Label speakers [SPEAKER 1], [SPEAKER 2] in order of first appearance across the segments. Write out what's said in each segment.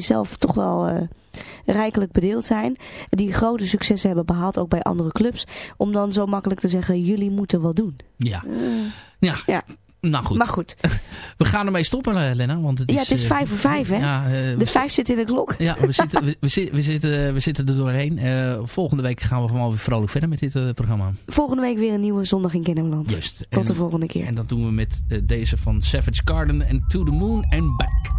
[SPEAKER 1] die zelf toch wel uh, rijkelijk bedeeld zijn. Die grote successen hebben behaald, ook bij andere clubs. Om dan zo makkelijk te zeggen, jullie moeten wat doen.
[SPEAKER 2] Ja, ja. ja. Nou goed.
[SPEAKER 1] Maar goed.
[SPEAKER 2] We gaan ermee stoppen, eh, Lena. Want het
[SPEAKER 1] ja,
[SPEAKER 2] is,
[SPEAKER 1] het is vijf voor vijf, hè? Ja, uh, de vijf zit in de klok.
[SPEAKER 2] Ja, we zitten, we, we, zitten, we zitten er doorheen. Uh, volgende week gaan we gewoon weer vrolijk verder met dit uh, programma.
[SPEAKER 1] Volgende week weer een nieuwe Zondag in Kennemerland. Just. Tot en, de volgende keer.
[SPEAKER 2] En dat doen we met deze van Savage Garden en To The Moon and Back.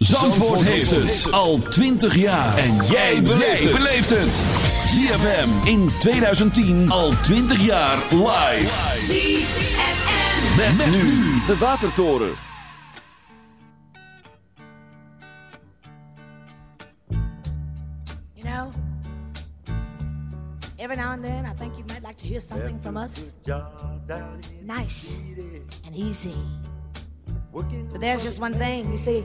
[SPEAKER 3] Zandvoort heeft het al 20 jaar. En jij beleeft het. ZFM in 2010 al 20 jaar live. ZFM. Met, nu de Watertoren. You know, every now and then I think you might like to hear something from us. Nice and easy. But there's just one thing, you see,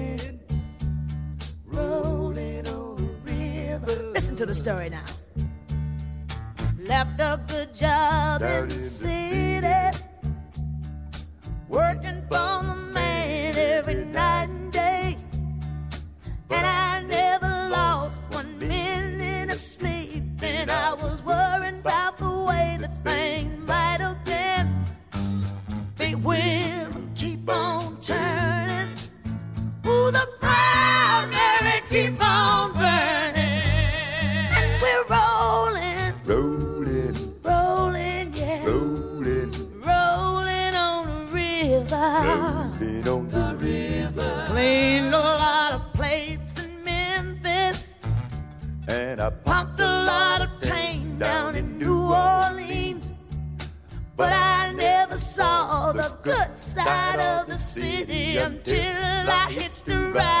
[SPEAKER 3] The story now. Left a good job in the city, working for the man every night and day. And I never lost one minute of sleep, and I was worried about the way that things might have been. Big wheel keep on turning. Ooh, the primary keep on until I hitched the ride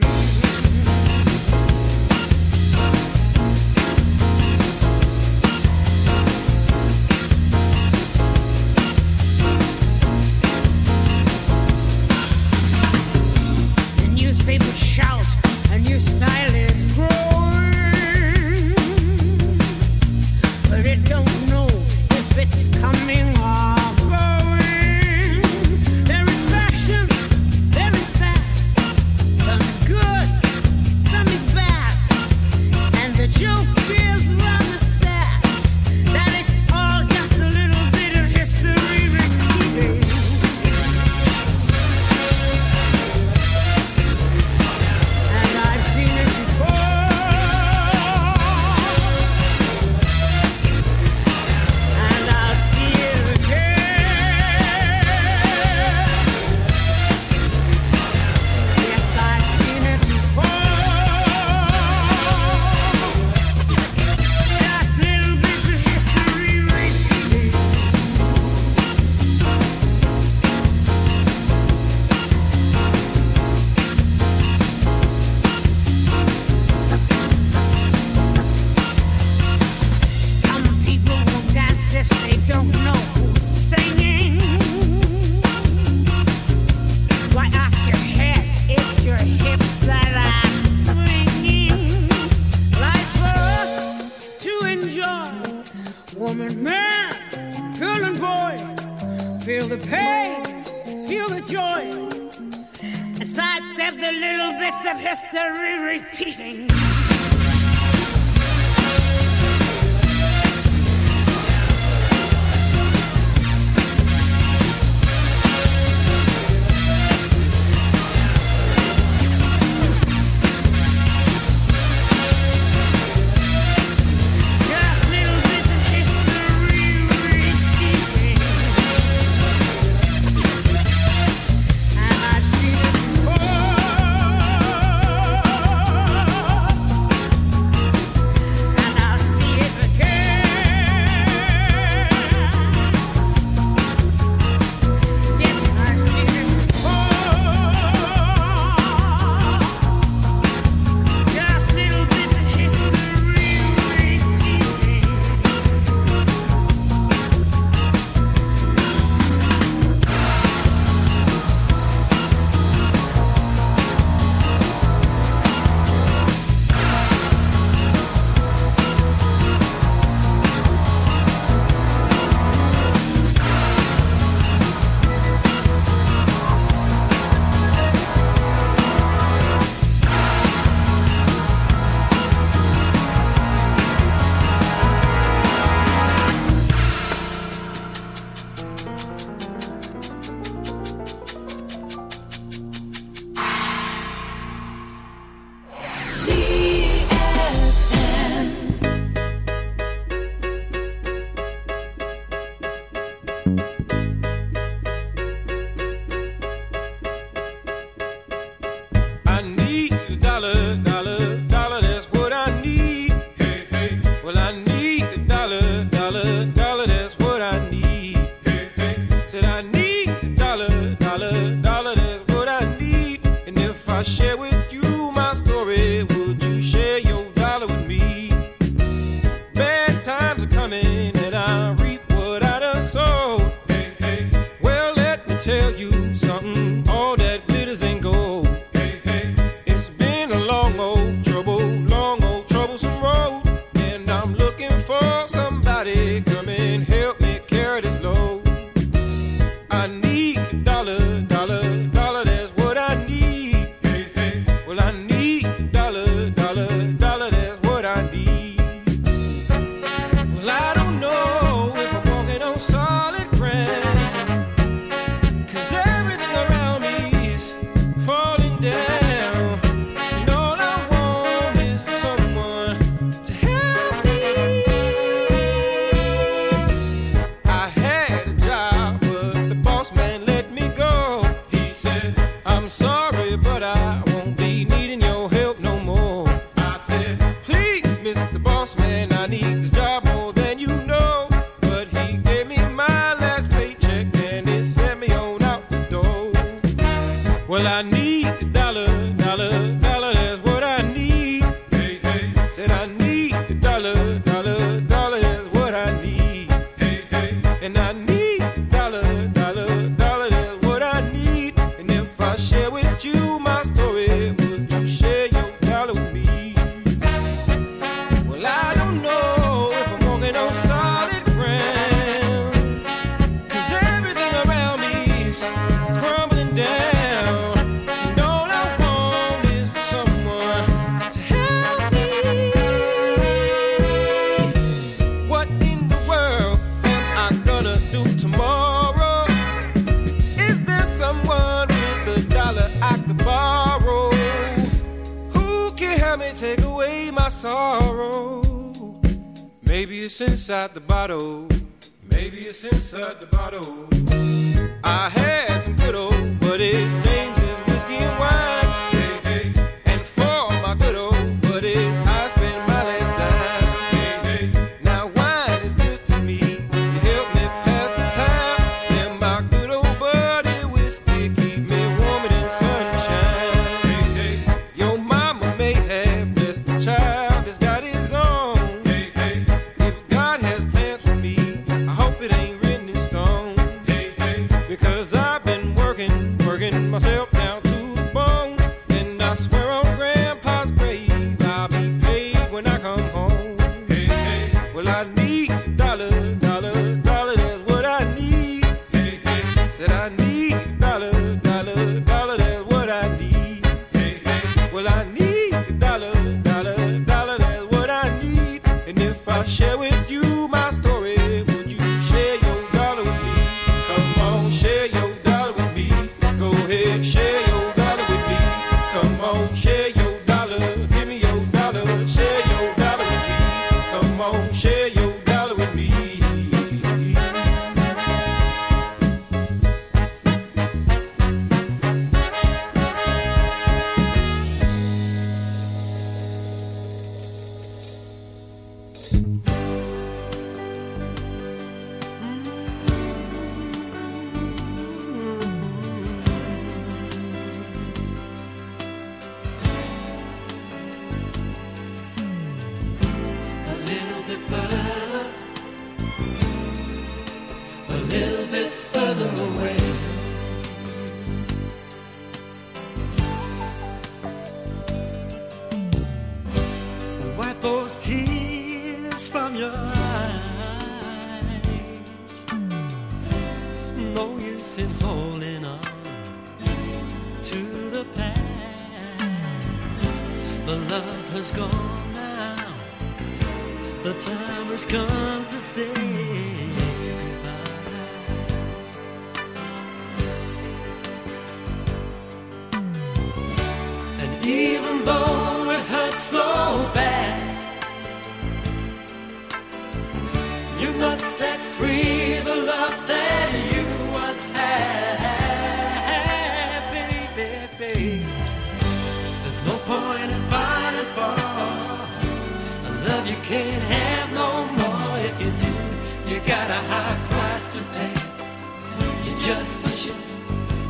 [SPEAKER 4] just
[SPEAKER 5] pushing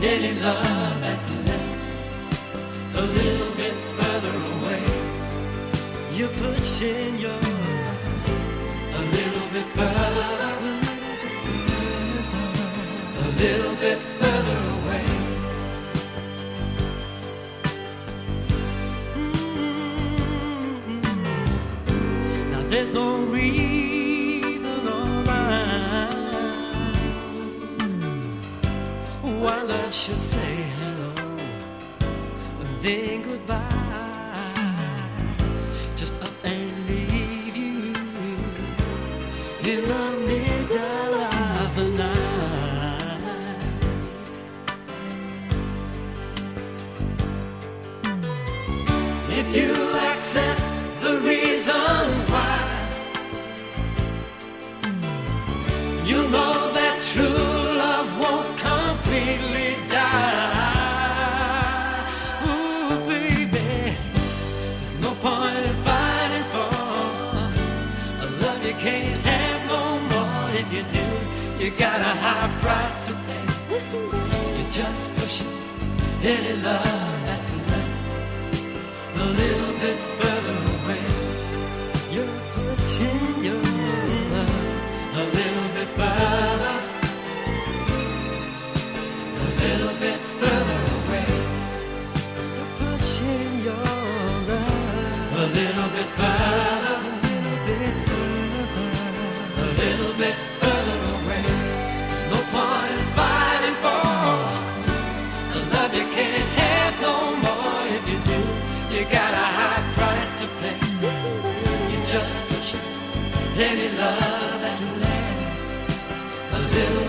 [SPEAKER 5] any love that's left a little bit further away. You're pushing your a little bit further, a little. England. got a high price to pay. Listen. You're just pushing any love.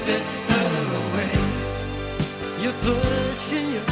[SPEAKER 5] bit further away. You're pushing your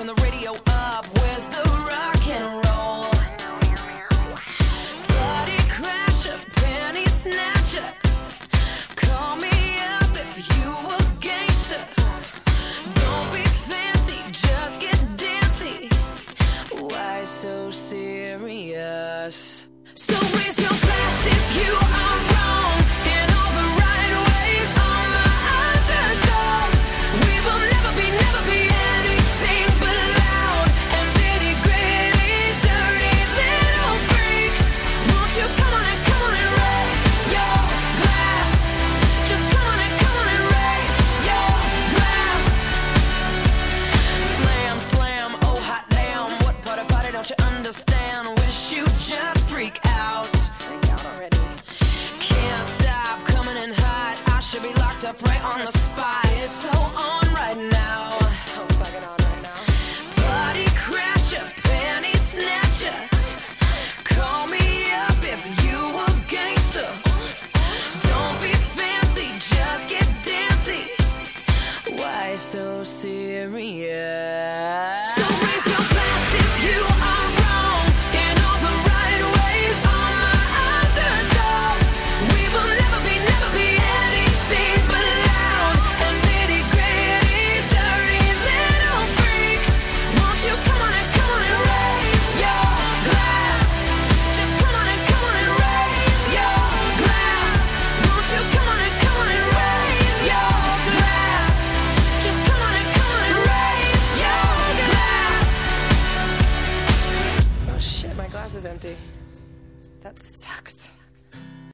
[SPEAKER 6] turn the radio up. Where's the rock and roll?